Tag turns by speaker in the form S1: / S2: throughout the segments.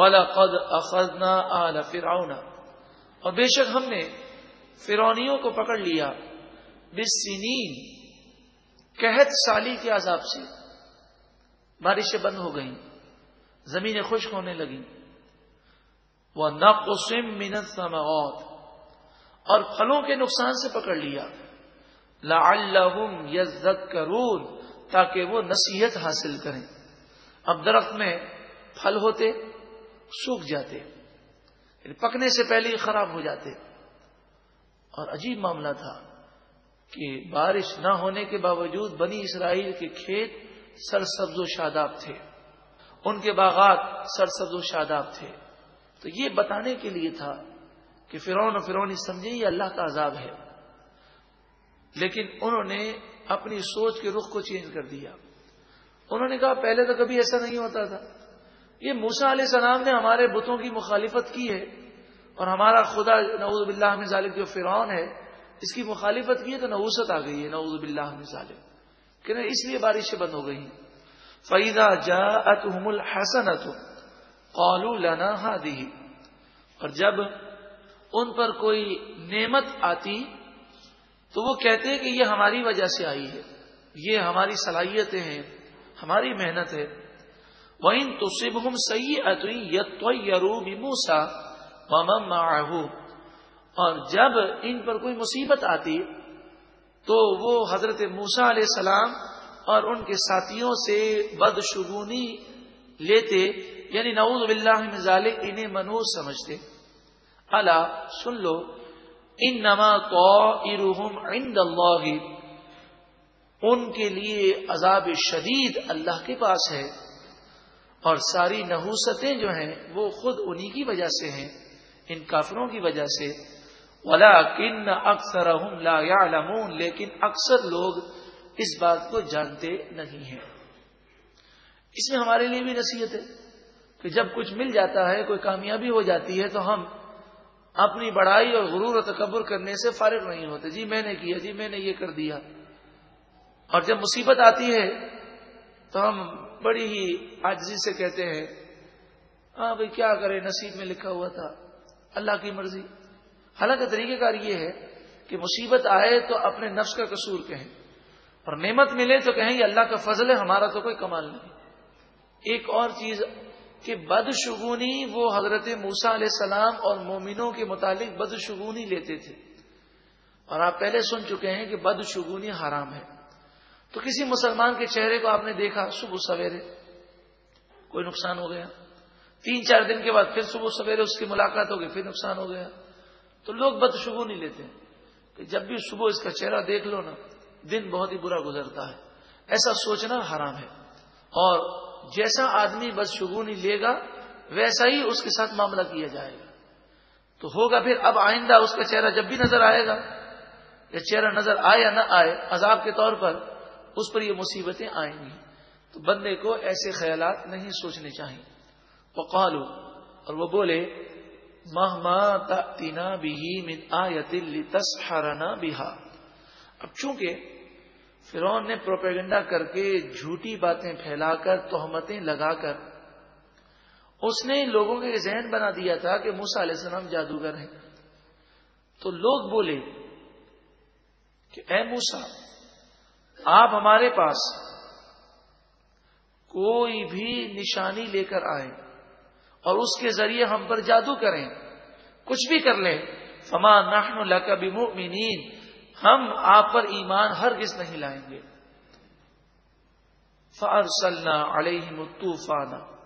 S1: والا قد اخذنا آل فرعون۔ اور بے شک ہم نے فرونیوں کو پکڑ لیا بسنین قحط سالی کے عذاب سے۔ بارشیں بند ہو گئیں، زمینیں خشک ہونے لگیں۔ وہ نقصم منت سماوت اور پھلوں کے نقصان سے پکڑ لیا۔ لعلہم یذکرون تاکہ وہ نصیحت حاصل کریں۔ اب درخت میں پھل ہوتے سوکھ جاتے یعنی پکنے سے پہلے ہی خراب ہو جاتے اور عجیب معاملہ تھا کہ بارش نہ ہونے کے باوجود بنی اسرائیل کے کھیت سرسبز و شاداب تھے۔ ان کے باغات سرسبز و شاداب تھے۔ تو یہ بتانے کے لیے تھا کہ فرعون و فرونی سمجھے یہ اللہ کا عذاب ہے۔ لیکن انہوں نے اپنی سوچ کے رخ کو چینج کر دیا۔ انہوں نے کہا پہلے تو کبھی ایسا نہیں ہوتا تھا۔ یہ موسا علیہ السلام نے ہمارے بتوں کی مخالفت کی ہے اور ہمارا خدا نعوذ باللہ میں ظالم جو فرعون ہے، اس کی مخالفت کی ہے تو نوسط آ گئی ہے، نعوذ باللہ میں ظالم کہ اس لیے بارشیں بند ہو گئی فیدا جا اتحم الحسن قالو لنا ہادی اور جب ان پر کوئی نعمت آتی، تو وہ کہتے کہ یہ ہماری وجہ سے آئی ہے۔ یہ ہماری صلاحیتیں ہیں، ہماری محنت ہے۔ وہ ان تو صب ہم صحیح موسا اور جب ان پر کوئی مصیبت آتی تو وہ حضرت موسا علیہ السلام اور ان کے ساتھیوں سے بدشگونی لیتے یعنی نعوذ باللہ من ذالک، انہیں منوز سمجھتے۔ اللہ سن لو ان نما عند اللہ۔ ان کے لیے عذاب شدید اللہ کے پاس ہے۔ اور ساری نحوستیں جو ہیں وہ خود انہی کی وجہ سے ہیں، ان کافروں کی وجہ سے۔ ولا کن اکثر لیکن اکثر لوگ اس بات کو جانتے نہیں ہیں۔ اس میں ہمارے لیے بھی نصیحت ہے کہ جب کچھ مل جاتا ہے، کوئی کامیابی ہو جاتی ہے، تو ہم اپنی بڑائی اور غرور و تکبر کرنے سے فارغ نہیں ہوتے۔ جی میں نے کیا جی میں نے یہ کر دیا۔ اور جب مصیبت آتی ہے، تو ہم بڑی ہی آجزی سے کہتے ہیں ہاں بھائی، کیا کرے؟ نصیب میں لکھا ہوا تھا۔ اللہ کی مرضی۔ حالانکہ طریقہ کار یہ ہے کہ مصیبت آئے تو اپنے نفس کا قصور کہیں۔ اور نعمت ملے تو کہیں، یہ اللہ کا فضل ہے، ہمارا تو کوئی کمال نہیں۔ ایک اور چیز کہ بدشگونی وہ حضرت موسا علیہ السلام اور مومنوں کے متعلق بدشگونی لیتے تھے۔ اور آپ پہلے سن چکے ہیں کہ بدشگونی حرام ہے۔ تو کسی مسلمان کے چہرے کو آپ نے دیکھا صبح سویرے، کوئی نقصان ہو گیا۔ تین چار دن کے بعد پھر صبح سویرے اس کی ملاقات ہو گئی پھر نقصان ہو گیا۔ تو لوگ بدشگو نہیں لیتے کہ جب بھی صبح اس کا چہرہ دیکھ لو نا، دن بہت ہی برا گزرتا ہے۔ ایسا سوچنا حرام ہے۔ اور جیسا آدمی بدشگونی لے گا، ویسا ہی اس کے ساتھ معاملہ کیا جائے گا۔ تو ہوگا پھر اب آئندہ اس کا چہرہ جب بھی نظر آئے گا، یا چہرہ نظر آئے یا نہ آئے، عذاب کے طور پر اس پر یہ مصیبتیں آئیں گی۔ تو بندے کو ایسے خیالات نہیں سوچنے چاہیے۔ وقالو اور وہ بولے مہما تینا بھی من آیت لتسحرنا بہا اب چونکہ فرون نے پروپیگنڈا کر کے جھوٹی باتیں پھیلا کر، تہمتیں لگا کر، اس نے لوگوں کے ذہن بنا دیا تھا کہ موسا علیہ السلام جادوگر ہیں۔ تو لوگ بولے کہ اے موسا آپ ہمارے پاس کوئی بھی نشانی لے کر آئیں اور اس کے ذریعے ہم پر جادو کریں، کچھ بھی کر لیں، فما نحن لک بمؤمنین، ہم آپ پر ایمان ہر کس نہیں لائیں گے۔ فارسلنا علیہم الطوفان،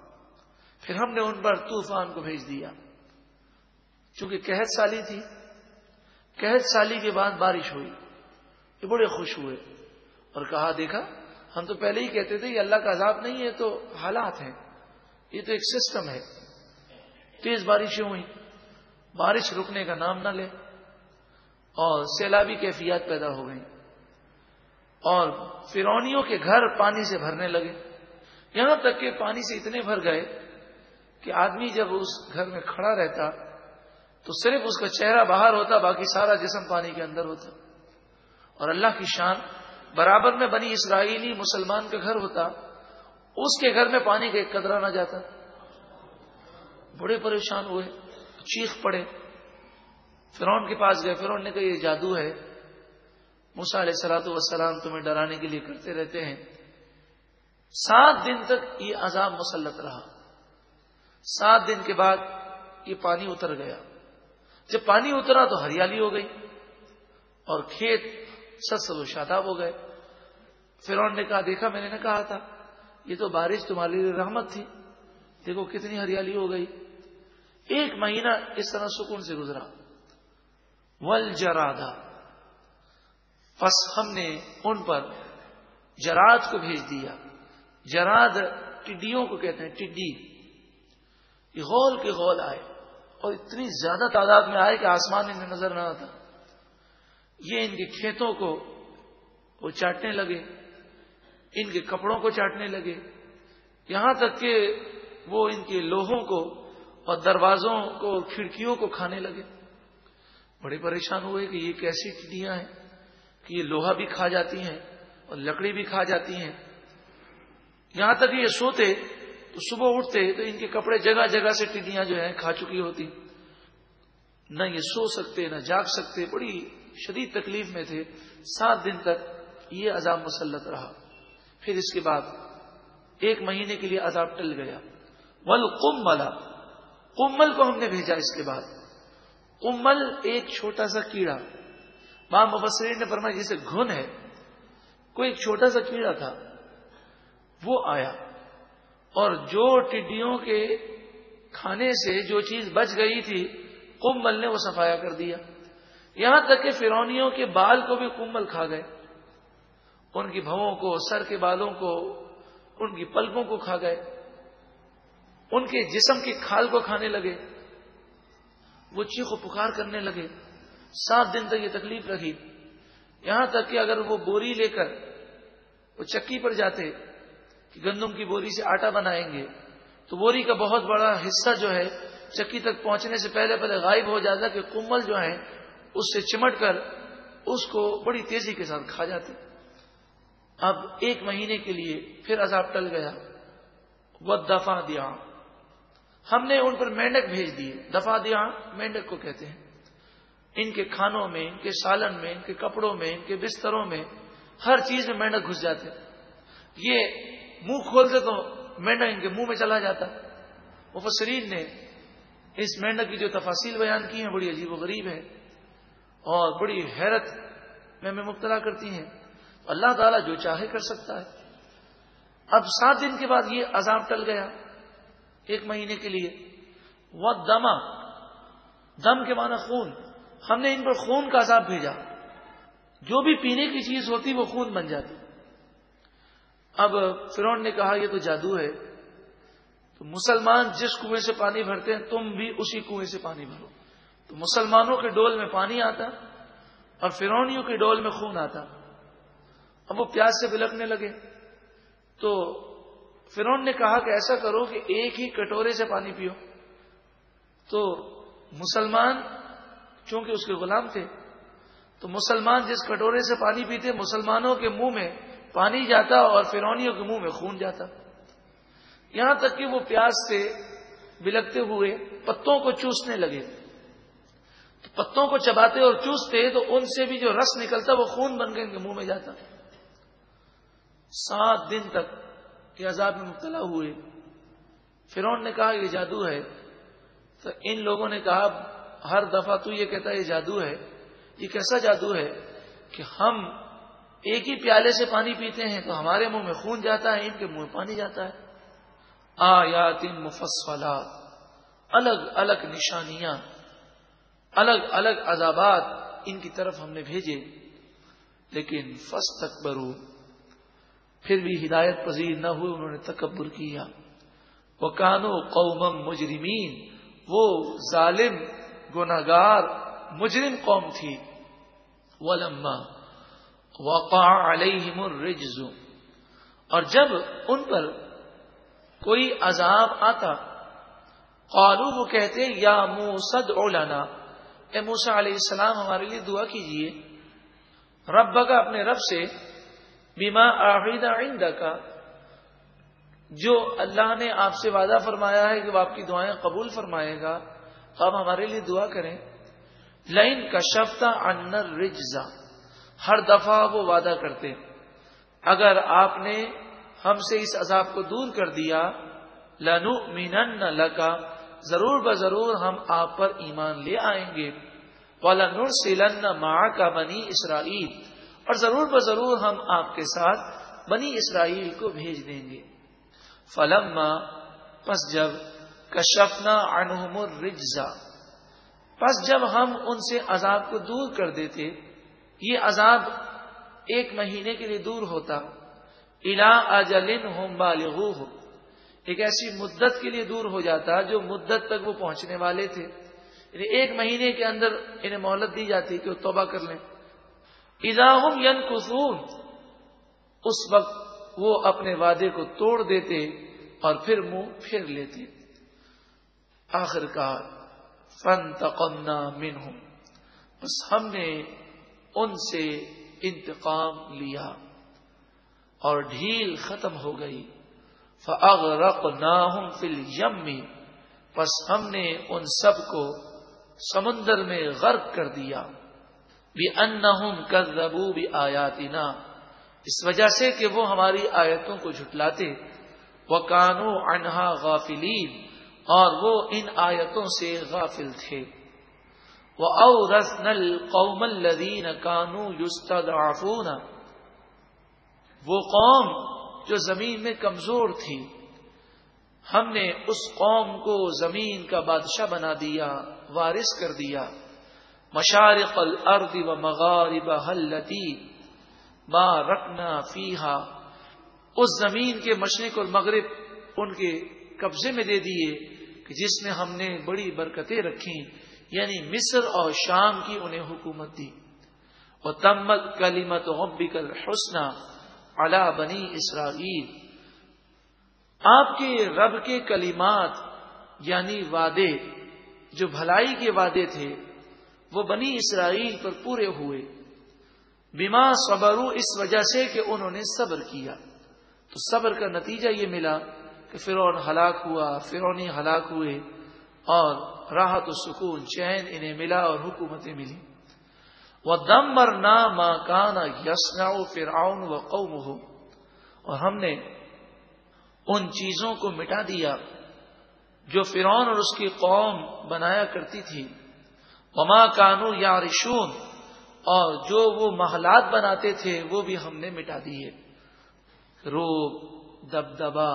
S1: پھر ہم نے ان پر طوفان کو بھیج دیا۔ چونکہ قحط سالی تھی، قحط سالی کے بعد بارش ہوئی، یہ بڑے خوش ہوئے۔ اور کہا، دیکھا، ہم تو پہلے ہی کہتے تھے، یہ اللہ کا عذاب نہیں ہے، تو حالات ہیں۔ یہ تو ایک سسٹم ہے۔ تیز بارشیں ہوئی بارش رکنے کا نام نہ لے۔ اور سیلابی کیفیات پیدا ہو گئی اور فرونیوں کے گھر پانی سے بھرنے لگے۔ یہاں تک کہ پانی سے اتنے بھر گئے کہ آدمی جب اس گھر میں کھڑا رہتا، تو صرف اس کا چہرہ باہر ہوتا، باقی سارا جسم پانی کے اندر ہوتا۔ اور اللہ کی شان برابر میں بنی اسرائیلی مسلمان کا گھر ہوتا، اس کے گھر میں پانی کا ایک قدرہ نہ جاتا۔ بڑے پریشان ہوئے، چیخ پڑے۔ فرون کے پاس گئے فرون نے کہا، یہ جادو ہے۔ موسا علیہ سلاۃ وسلام تمہیں ڈرانے کے لیے کرتے رہتے ہیں۔ سات دن تک یہ عذاب مسلط رہا۔ سات دن کے بعد یہ پانی اتر گیا۔ جب پانی اترا تو ہریالی ہو گئی اور کھیت سس و شاداب ہو گئے۔ فرون نے کہا، دیکھا میں نے نہ کہا تھا، یہ تو بارش تمہاری رحمت تھی۔ دیکھو کتنی ہریالی ہو گئی۔ ایک مہینہ اس طرح سکون سے گزرا۔ ول جرادا۔ پس ہم نے ان پر جراد کو بھیج دیا۔ جراد ٹڈیوں کو کہتے ہیں، ٹڈی۔ یہ غول کے غول آئے اور اتنی زیادہ تعداد میں آئے کہ آسمان انہیں نظر نہ آتا۔ یہ ان کے کھیتوں کو وہ چاٹنے لگے، ان کے کپڑوں کو چاٹنے لگے۔ یہاں تک کہ وہ ان کے لوہوں کو اور دروازوں کو، کھڑکیوں کو کھانے لگے۔ بڑے پریشان ہوئے کہ یہ کیسی ٹڈیاں ہیں، کہ یہ لوہا بھی کھا جاتی ہیں اور لکڑی بھی کھا جاتی ہیں۔ یہاں تک یہ سوتے تو صبح اٹھتے تو ان کے کپڑے جگہ جگہ سے ٹڈیاں جو ہیں کھا چکی ہوتی۔ نہ یہ سو سکتے، نہ جاگ سکتے، بڑی شدید تکلیف میں تھے، سات دن تک یہ عذاب مسلط رہا۔ پھر اس کے بعد ایک مہینے کے لیے عذاب ٹل گیا۔ ول کملا کمل کو ہم نے بھیجا اس کے بعد۔ کمل ایک چھوٹا سا کیڑا۔ ماں مبصرین نے فرمایا جسے گھن ہے، کوئی ایک چھوٹا سا کیڑا تھا، وہ آیا۔ اور جو ٹڈیوں کے کھانے سے جو چیز بچ گئی تھی کمبل نے وہ سفایا کر دیا۔ یہاں تک کہ فرونیوں کے بال کو بھی کمبل کھا گئے۔ ان کی بھووں کو، سر کے بالوں کو، ان کی پلکوں کو کھا گئے۔ ان کے جسم کی کھال کو کھانے لگے۔ وہ چیخ و پکار کرنے لگے۔ سات دن تک یہ تکلیف رہی۔ یہاں تک کہ اگر وہ بوری لے کر وہ چکی پر جاتے کہ گندم کی بوری سے آٹا بنائیں گے، تو بوری کا بہت بڑا حصہ جو ہے چکی تک پہنچنے سے پہلے پہلے غائب ہو جاتا کہ کمل جو ہے اس سے چمٹ کر اس کو بڑی تیزی کے ساتھ کھا جاتے۔ اب ایک مہینے کے لیے پھر عذاب ٹل گیا۔ وہ دفاع دیا ہم نے ان پر مینڈک بھیج دیے۔ دفاع دیا مینڈک کو کہتے ہیں۔ ان کے کھانوں میں، ان کے سالن میں، ان کے کپڑوں میں، ان کے بستروں میں ہر چیز میں مینڈک گھس جاتے۔ یہ منہ کھولتے تو مینڈک ان کے منہ میں چلا جاتا۔ مفسرین نے اس مینڈک کی جو تفاصیل بیان کی ہیں، بڑی عجیب و غریب ہے اور بڑی حیرت میں میں مبتلا کرتی ہیں۔ اللہ تعالیٰ جو چاہے کر سکتا ہے۔ اب سات دن کے بعد یہ عذاب ٹل گیا۔ ایک مہینے کے لیے۔ وہ دما دم کے معنی خون۔ ہم نے ان پر خون کا عذاب بھیجا۔ جو بھی پینے کی چیز ہوتی وہ خون بن جاتی۔ اب فرون نے کہا، یہ تو جادو ہے۔ تو مسلمان جس کنویں سے پانی بھرتے ہیں، تم بھی اسی کنویں سے پانی بھرو۔ تو مسلمانوں کے ڈول میں پانی آتا اور فرونیوں کے ڈول میں خون آتا۔ اب وہ پیاس سے بلکنے لگے۔ تو فرون نے کہا کہ ایسا کرو کہ ایک ہی کٹورے سے پانی پیو۔ تو مسلمان چونکہ اس کے غلام تھے، تو مسلمان جس کٹورے سے پانی پیتے، مسلمانوں کے منہ میں پانی جاتا اور فرونیوں کے منہ میں خون جاتا۔ یہاں تک کہ وہ پیاس سے بلکتے ہوئے پتوں کو چوسنے لگے۔ تو پتوں کو چباتے اور چوستے تو ان سے بھی جو رس نکلتا وہ خون بن کے ان کے منہ میں جاتا۔ سات دن تک یہ عذاب میں مبتلا ہوئے۔ فرون نے کہا، یہ جادو ہے۔ تو ان لوگوں نے کہا، ہر دفعہ تو یہ کہتا ہے، یہ جادو ہے۔ یہ کیسا جادو ہے کہ ہم ایک ہی پیالے سے پانی پیتے ہیں تو ہمارے منہ میں خون جاتا ہے، ان کے منہ میں پانی جاتا ہے۔ آیات مفصلات، الگ الگ نشانیاں۔ الگ الگ عذابات ان کی طرف ہم نے بھیجے، لیکن فس تک برو پھر بھی ہدایت پذیر نہ ہوئے، انہوں نے تکبر کیا۔ وہ کانو قومم مجرمین، وہ ظالم گناگار مجرم قوم تھی۔ ولما وقع علیہم الرجز، اور جب ان پر کوئی عذاب آتا، قالو وہ کہتے، یا موسد اولانا اے موسا علیہ السلام، ہمارے لیے دعا کیجیے۔ رب کا اپنے رب سے بیما آحیدہ آئندہ کا جو اللہ نے آپ سے وعدہ فرمایا ہے کہ وہ آپ کی دعائیں قبول فرمائے گا آپ ہمارے لیے دعا کریں۔ لائن کا شفتا انر رجزا ہر دفعہ وہ وعدہ کرتے اگر آپ نے ہم سے اس عذاب کو دور کر دیا لنو مینن لکا ضرور ب ضرور ہم آپ پر ایمان لے آئیں گے۔ والا نور سیلن ماں کا بنی اسرائیل اور ضرور ب ضرور ہم آپ کے ساتھ بنی اسرائیل کو بھیج دیں گے۔ فلم پس جب کشفنا انہم الرجزا پس جب ہم ان سے عذاب کو دور کر دیتے، یہ عذاب ایک مہینے کے لیے دور ہوتا۔ الا اجلن ہوم بالغ ایک ایسی مدت کے لیے دور ہو جاتا جو مدت تک وہ پہنچنے والے تھے۔ یعنی ایک مہینے کے اندر انہیں مہلت دی جاتی کہ وہ توبہ کر لیں۔ اضاحم ین اس وقت وہ اپنے وعدے کو توڑ دیتے اور پھر منہ پھیر لیتے۔ آخر کار فن تقنا من بس ہم نے ان سے انتقام لیا اور ڈھیل ختم ہو گئی۔ فگ رق نہ فل یمی بس ہم نے ان سب کو سمندر میں غرق کر دیا۔ بھی ان کر ربو بھی آیاتی اس وجہ سے کہ وہ ہماری آیتوں کو جھٹلاتے۔ وہ کانو انہا غافلین اور وہ ان آیتوں سے غافل تھے۔ وہ او رسن قوم الدین کانو یستضعفون وہ قوم جو زمین میں کمزور تھی ہم نے اس قوم کو زمین کا بادشاہ بنا دیا، وارث کر دیا۔ مشارق الارض و مغارب حلتی ما رکنا فیحا اس زمین کے مشرق اور مغرب ان کے قبضے میں دے دیے کہ جس میں ہم نے بڑی برکتیں رکھی یعنی مصر اور شام کی انہیں حکومت دی۔ وہ تمت کلیمت غبکل حسنہ اللہ بنی اسرائیل آپ کے رب کے کلیمات یعنی وعدے، جو بھلائی کے وعدے تھے، وہ بنی اسرائیل پر پورے ہوئے۔ بیما صبرو اس وجہ سے کہ انہوں نے صبر کیا۔ تو صبر کا نتیجہ یہ ملا کہ فرعون ہلاک ہوا فرونی ہلاک ہوئے اور راحت و سکون، چین انہیں ملا اور حکومتیں ملی وہ دم مر نہ کانا یسنا فرعون و قوم ہو اور ہم نے ان چیزوں کو مٹا دیا جو فرعون اور اس کی قوم بنایا کرتی تھی۔ وما کانو یا رشون اور جو وہ محلات بناتے تھے وہ بھی ہم نے مٹا دیے۔ روب دبدبا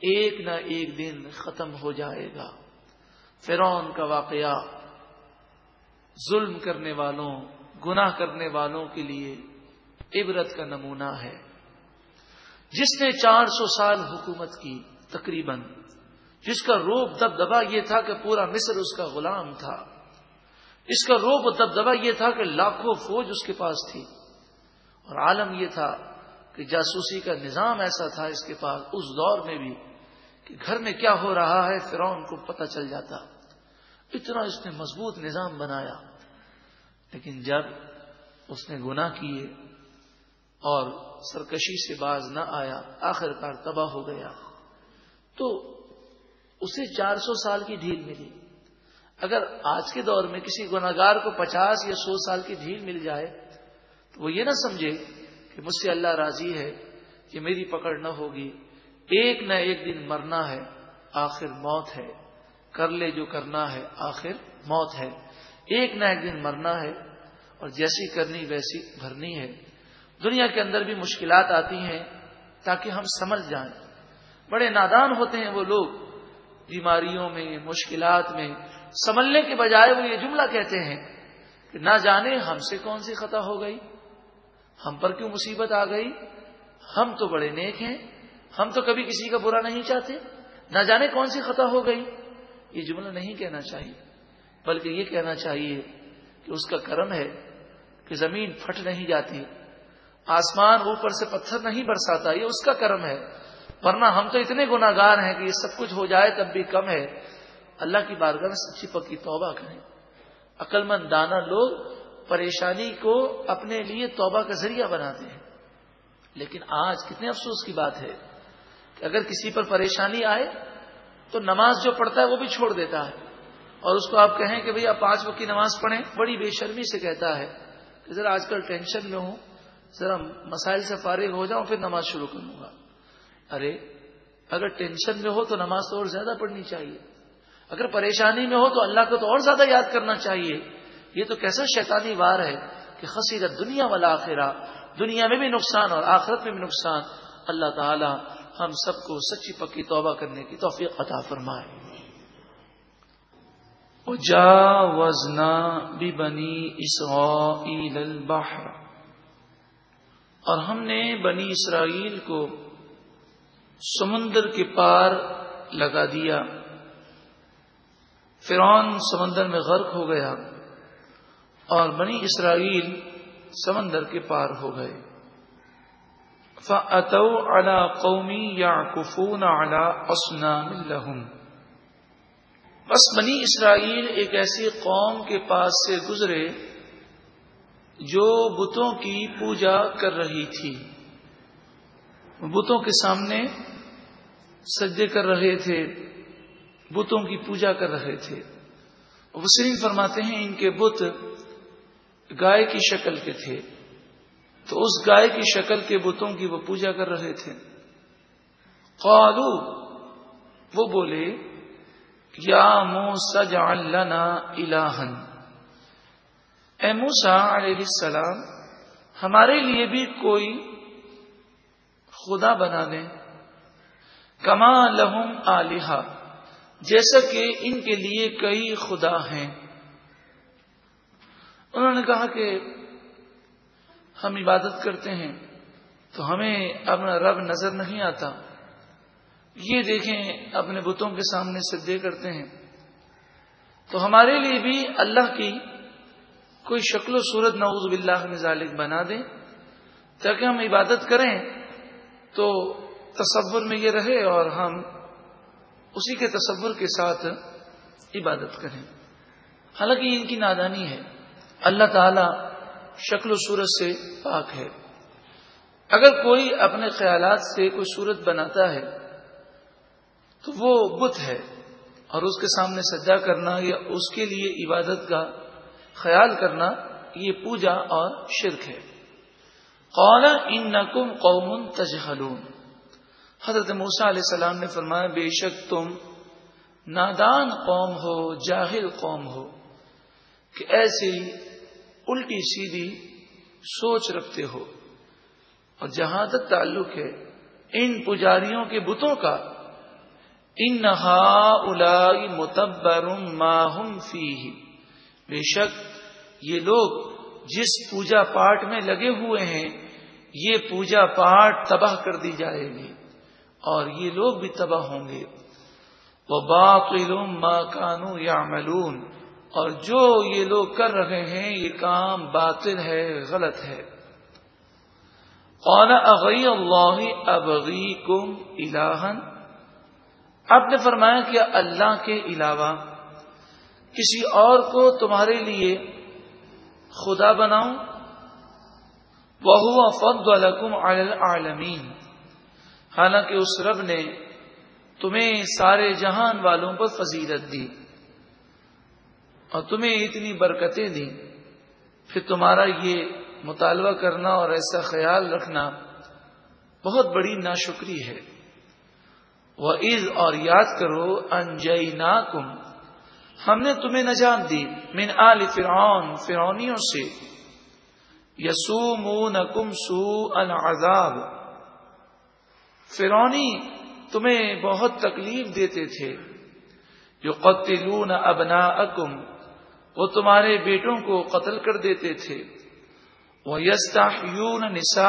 S1: ایک نہ ایک دن ختم ہو جائے گا۔ فرعون کا واقعہ ظلم کرنے والوں گناہ کرنے والوں کے لیے عبرت کا نمونہ ہے۔ جس نے چار سو سال حکومت کی تقریباً، جس کا روپ دب دبا یہ تھا کہ پورا مصر اس کا غلام تھا، اس کا روپ دب دبا یہ تھا کہ لاکھوں فوج اس کے پاس تھی۔ اور عالم یہ تھا کہ جاسوسی کا نظام ایسا تھا اس کے پاس اس دور میں بھی کہ گھر میں کیا ہو رہا ہے، فرعون کو پتہ چل جاتا۔ اتنا اس نے مضبوط نظام بنایا۔ لیکن جب اس نے گناہ کیے اور سرکشی سے باز نہ آیا، آخر کار تباہ ہو گیا، تو اسے چار سو سال کی ڈھیل ملی۔ اگر آج کے دور میں کسی گناگار کو پچاس یا سو سال کی ڈھیل مل جائے، تو وہ یہ نہ سمجھے کہ مجھ سے اللہ راضی ہے کہ میری پکڑ نہ ہوگی۔ ایک نہ ایک دن مرنا ہے، آخر موت ہے۔ کر لے جو کرنا ہے، آخر موت ہے۔ ایک نہ ایک دن مرنا ہے اور جیسی کرنی ویسی بھرنی ہے۔ دنیا کے اندر بھی مشکلات آتی ہیں تاکہ ہم سمجھ جائیں۔ بڑے نادان ہوتے ہیں وہ لوگ بیماریوں میں، مشکلات میں۔ سمجھنے کے بجائے وہ یہ جملہ کہتے ہیں کہ نہ جانے ہم سے کون سی خطا ہو گئی۔ ہم پر کیوں مصیبت آ گئی؟ ہم تو بڑے نیک ہیں۔ ہم تو کبھی کسی کا برا نہیں چاہتے۔ نہ جانے کون سی خطا ہو گئی؟ یہ جملہ نہیں کہنا چاہیے۔ بلکہ یہ کہنا چاہیے کہ اس کا کرم ہے کہ زمین پھٹ نہیں جاتی، آسمان اوپر سے پتھر نہیں برساتا، یہ اس کا کرم ہے۔ ورنہ ہم تو اتنے گناگار ہیں کہ یہ سب کچھ ہو جائے تب بھی کم ہے۔ اللہ کی بارگاہ میں سچی پکی توبہ کریں۔ عقل مند دانا لوگ پریشانی کو اپنے لیے توبہ کا ذریعہ بناتے ہیں۔ لیکن آج کتنے افسوس کی بات ہے کہ اگر کسی پر پریشانی آئے تو نماز جو پڑھتا ہے وہ بھی چھوڑ دیتا ہے۔ اور اس کو آپ کہیں کہ بھئی آپ پانچ وقت کی نماز پڑھیں، بڑی بے شرمی سے کہتا ہے کہ ذرا آج کل ٹینشن میں ہوں، ذرا مسائل سے فارغ ہو جاؤں، پھر نماز شروع کروں گا۔ ارے، اگر ٹینشن میں ہو تو نماز تو اور زیادہ پڑھنی چاہیے۔ اگر پریشانی میں ہو تو اللہ کو تو اور زیادہ یاد کرنا چاہیے۔ یہ تو کیسا شیطانی وار ہے کہ خصیرت دنیا والا آخرہ دنیا میں بھی نقصان اور آخرت میں بھی نقصان۔ اللہ تعالی ہم سب کو سچی پکی توبہ کرنے کی توفیق عطا فرمائے۔ جا وزنا بھی بنی البحر۔ اور ہم نے بنی اسرائیل کو سمندر کے پار لگا دیا۔ فرعون سمندر میں غرق ہو گیا اور بنی اسرائیل سمندر کے پار ہو گئے۔ فَأَتَوْ عَلَىٰ قَوْمِ يَعْكُفُونَ عَلَىٰ أَصْنَامٍ لَهُمْ۔ بس بنی اسرائیل ایک ایسی قوم کے پاس سے گزرے جو بتوں کی پوجا کر رہی تھی۔ بتوں کے سامنے سجدے کر رہے تھے، بتوں کی پوجا کر رہے تھے۔ وسیم فرماتے ہیں ان کے بت گائے کی شکل کے تھے۔ تو اس گائے کی شکل کے بتوں کی وہ پوجا کر رہے تھے۔ قالو، وہ بولے یا مو سج لنا الہن اے موسا علیہ السلام، ہمارے لیے بھی کوئی خدا بنا دیں کما لہم آلہ جیسا کہ ان کے لیے کئی خدا ہیں۔ انہوں نے کہا کہ ہم عبادت کرتے ہیں تو ہمیں اپنا رب نظر نہیں آتا۔ یہ دیکھیں اپنے بتوں کے سامنے سدے کرتے ہیں تو ہمارے لیے بھی اللہ کی کوئی شکل و صورت نعوذ باللہ میں ذالک بنا دیں تاکہ ہم عبادت کریں تو تصور میں یہ رہے اور ہم اسی کے تصور کے ساتھ عبادت کریں۔ حالانکہ ان کی نادانی ہے۔ اللہ تعالی شکل و صورت سے پاک ہے۔ اگر کوئی اپنے خیالات سے کوئی صورت بناتا ہے تو وہ بت ہے اور اس کے سامنے سجا کرنا یا اس کے لیے عبادت کا خیال کرنا، یہ پوجا اور شرک ہے۔ قول ان نقم قوم تجہلون۔ حضرت موسا علیہ السلام نے فرمایا، بے شک تم نادان قوم ہو، جاہل قوم ہو، کہ ایسی الٹی سیدھی سوچ رکھتے ہو۔ اور جہاں تک تعلق ہے، ان پجاریوں کے بتوں کا ان نہا متبر ماہم فی بے شک یہ لوگ جس پوجا پاٹ میں لگے ہوئے ہیں، یہ پوجا پاٹ تباہ کر دی جائے گی اور یہ لوگ بھی تباہ ہوں گے۔ وہ باقل ماں کانو یا اور جو یہ لوگ کر رہے ہیں، یہ کام باطل ہے، غلط ہے۔ قال اغی اللہ ابغی کم الہن آپ نے فرمایا کہ اللہ کے علاوہ کسی اور کو تمہارے لیے خدا بناؤں؟ وہ فد الحکم عالمین حالانکہ اس رب نے تمہیں سارے جہان والوں پر فضیلت دی اور تمہیں اتنی برکتیں دی۔ پھر تمہارا یہ مطالبہ کرنا اور ایسا خیال رکھنا بہت بڑی ناشکری ہے۔ وہ عز اور یاد کرو انجئی ہم نے تمہیں نجات دی من آل فرعون فرونیوں سے۔ یسو نکم سو العذاب۔ فرونی تمہیں بہت تکلیف دیتے تھے۔ جو قتلون ابنا اکم وہ تمہارے بیٹوں کو قتل کر دیتے تھے۔ وہ یستا نسا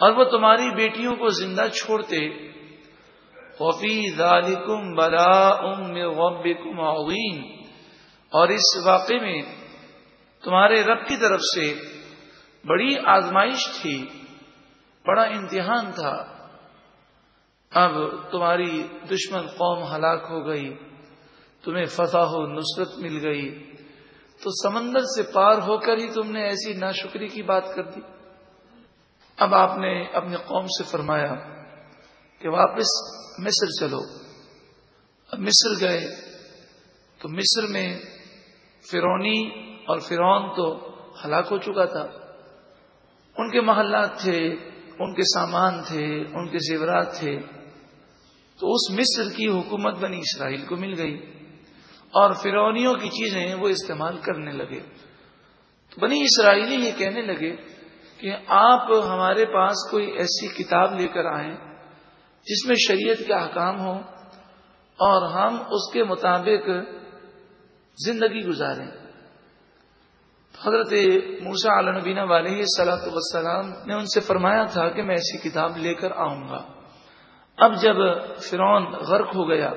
S1: اور وہ تمہاری بیٹیوں کو زندہ چھوڑتے۔ وفی ذالکم بلا ام غبکم عظیم اور اس واقعے میں تمہارے رب کی طرف سے بڑی آزمائش تھی، بڑا امتحان تھا۔ اب تمہاری دشمن قوم ہلاک ہو گئی، تمہیں فتح و نصرت مل گئی۔ تو سمندر سے پار ہو کر ہی تم نے ایسی ناشکری کی بات کر دی۔ اب آپ نے اپنی قوم سے فرمایا کہ واپس مصر چلو۔ اب مصر گئے تو مصر میں فرونی اور فرون تو ہلاک ہو چکا تھا۔ ان کے محلات تھے، ان کے سامان تھے، ان کے زیورات تھے۔ تو اس مصر کی حکومت بنی اسرائیل کو مل گئی اور فرونیوں کی چیزیں وہ استعمال کرنے لگے۔ بنی اسرائیلی یہ کہنے لگے کہ آپ ہمارے پاس کوئی ایسی کتاب لے کر آئیں جس میں شریعت کے احکام ہوں اور ہم اس کے مطابق زندگی گزاریں۔ حضرت موسا علنبینہ والی صلاحت وسلام نے ان سے فرمایا تھا کہ میں ایسی کتاب لے کر آؤں گا۔ اب جب فرون غرق ہو گیا،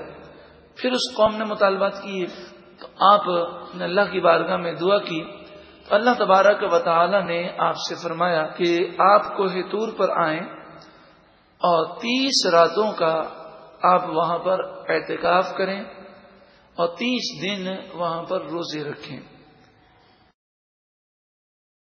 S1: پھر اس قوم نے مطالبات کیے تو آپ نے اللہ کی بارگاہ میں دعا کی۔ تو اللہ تبارک و تعالی نے آپ سے فرمایا کہ آپ کو ہتور پر آئیں۔ اور تیس راتوں کا آپ وہاں پر اعتکاف کریں اور تیس دن وہاں پر روزے رکھیں۔